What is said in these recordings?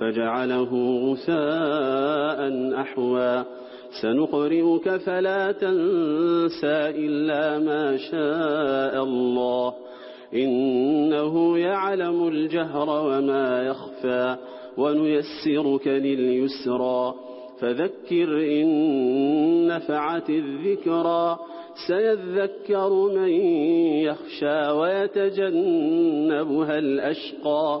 فجعله غساء أحوى. سنقرئك فلا تنسى إلا ما شاء الله. إنه يعلم الجهر وما يخفى. ونيسرك لليسرى. فذكر إن نفعت الذكرى. سيذكر من يخشى ويتجنبها الأشقى.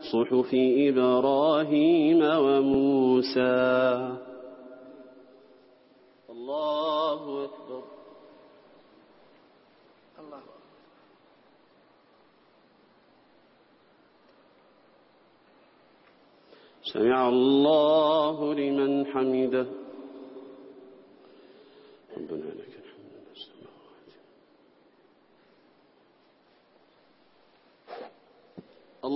صحف إبراهيم وموسى. الله أكبر. الله سمع الله لمن حمده.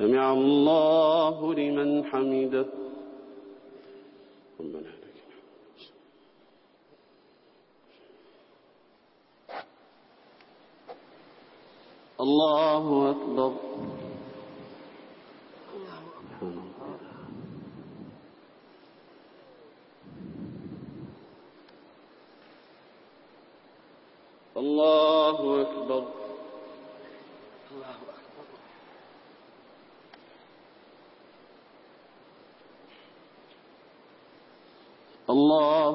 سمع الله لمن حمده. ربنا لك الله أكبر.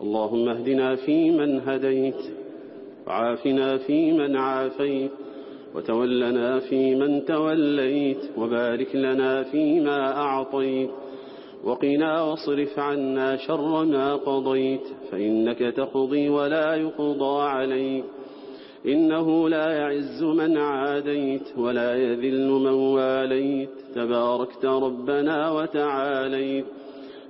اللهم اهدنا فيمن هديت وعافنا فيمن عافيت وتولنا فيمن توليت وبارك لنا فيما أعطيت وقنا واصرف عنا شر ما قضيت فإنك تقضي ولا يقضى عليك إنه لا يعز من عاديت ولا يذل من واليت تباركت ربنا وتعاليت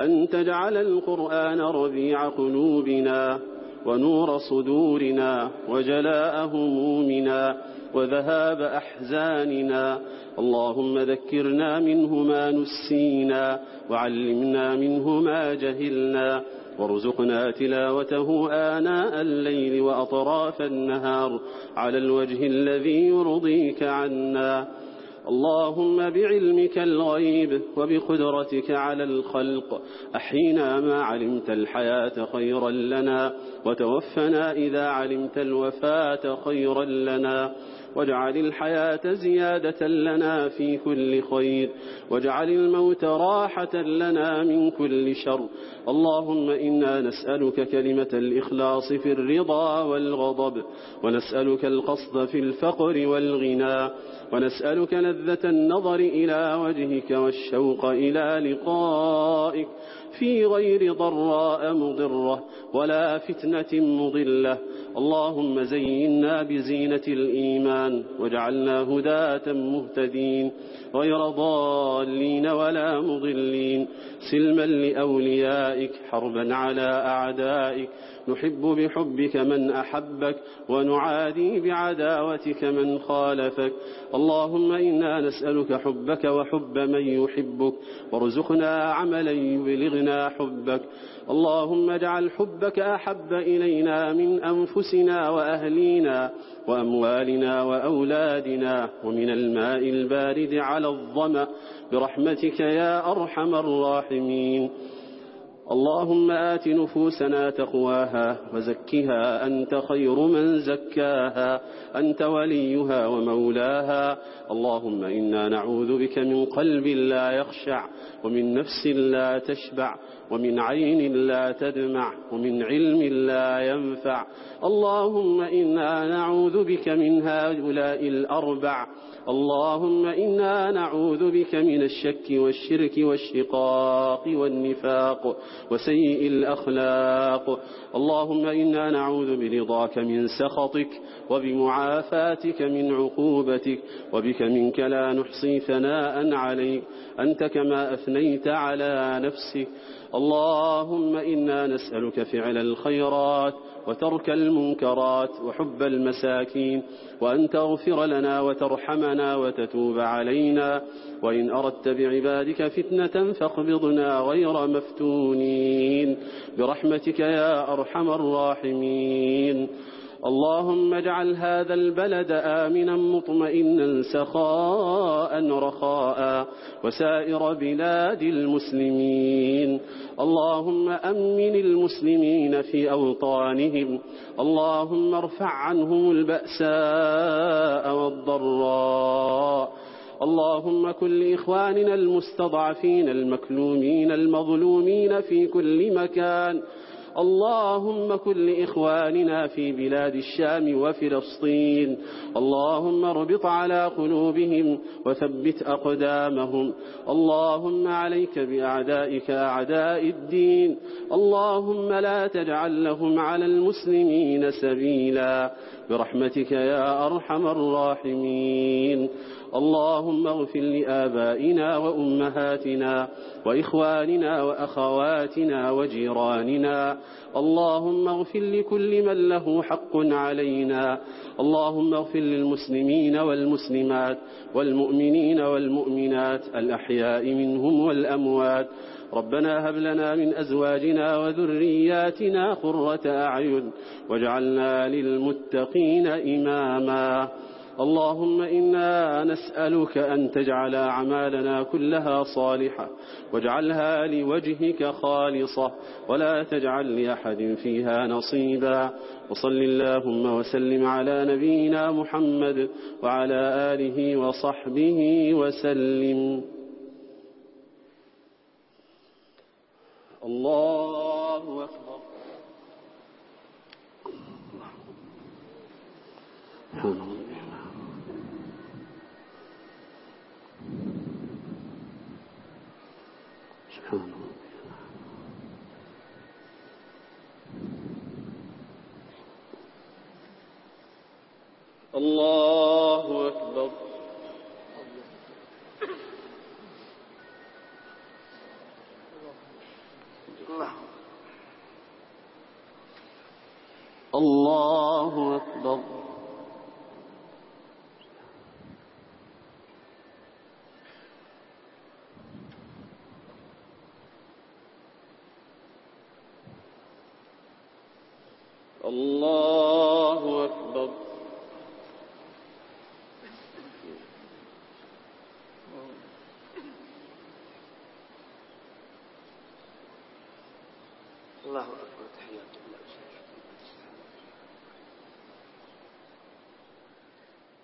أن تجعل القرآن ربيع قلوبنا ونور صدورنا وجلاء همومنا وذهاب أحزاننا. اللهم ذكرنا منه ما نسينا وعلمنا منه ما جهلنا وارزقنا تلاوته آناء الليل وأطراف النهار على الوجه الذي يرضيك عنا. اللهم بعلمك الغيب وبقدرتك على الخلق أحينا ما علمت الحياة خيرا لنا وتوفنا إذا علمت الوفاة خيرا لنا واجعل الحياة زيادة لنا في كل خير واجعل الموت راحة لنا من كل شر. اللهم إنا نسألك كلمة الإخلاص في الرضا والغضب ونسألك القصد في الفقر والغنى ونسألك لذة النظر إلى وجهك والشوق إلى لقائك. في غير ضراء مضرة ولا فتنة مضلة اللهم زينا بزينة الإيمان واجعلنا هداة مهتدين غير ضالين ولا مضلين سلما لأوليائك حربا على أعدائك نحب بحبك من أحبك ونعادي بعداوتك من خالفك اللهم إنا نسألك حبك وحب من يحبك وارزقنا عملا يبلغنا لنا حبك. اللهم اجعل حبك أحب إلينا من أنفسنا وأهلينا وأموالنا وأولادنا ومن الماء البارد على الظمأ. برحمتك يا أرحم الراحمين. اللهم آت نفوسنا تقواها وزكها أنت خير من زكاها أنت وليها ومولاها. اللهم إنا نعوذ بك من قلب لا يخشع ومن نفس لا تشبع ومن عين لا تدمع ومن علم لا ينفع. اللهم إنا نعوذ بك من هؤلاء الأربع اللهم إنا نعوذ بك من الشك والشرك والشقاق والنفاق وسيء الأخلاق. اللهم إنا نعوذ برضاك من سخطك وبمعافاتك من عقوبتك وبك منك لا نحصي ثناء عليك. أنت كما أثنيت على نفسك. اللهم إنا نسألك فعل الخيرات وترك المنكرات وحب المساكين وأن تغفر لنا وترحمنا وتتوب علينا وإن أردت بعبادك فتنة فاقبضنا غير مفتونين برحمتك يا أرحم الراحمين اللهم اجعل هذا البلد آمنا مطمئنا سخاء رخاء وسائر بلاد المسلمين. اللهم أمن المسلمين في أوطانهم. اللهم ارفع عنهم البأساء والضراء. اللهم كن لإخواننا المستضعفين المكلومين المظلومين في كل مكان. اللهم كن لإخواننا في بلاد الشام وفلسطين. اللهم اربط على قلوبهم وثبت أقدامهم. اللهم عليك بأعدائك أعداء الدين. اللهم لا تجعل لهم على المسلمين سبيلا. برحمتك يا أرحم الراحمين. اللهم اغفر لآبائنا وأمهاتنا وإخواننا وأخواتنا وجيراننا. اللهم اغفر لكل من له حق علينا. اللهم اغفر للمسلمين والمسلمات والمؤمنين والمؤمنات الأحياء منهم والأموات. ربنا هب لنا من أزواجنا وذرياتنا قرة أعين واجعلنا للمتقين إماما. اللهم إنا نسألك أن تجعل أعمالنا كلها صالحة واجعلها لوجهك خالصة ولا تجعل لأحد فيها نصيبا. وصل اللهم وسلم على نبينا محمد وعلى آله وصحبه وسلم. الله أكبر. سبحان الله. اللہ اکبر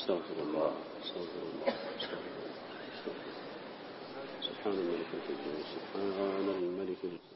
استغفر الله استغفر الله استغفر الله سبحان الملك القدوس سبحان الملك القدوس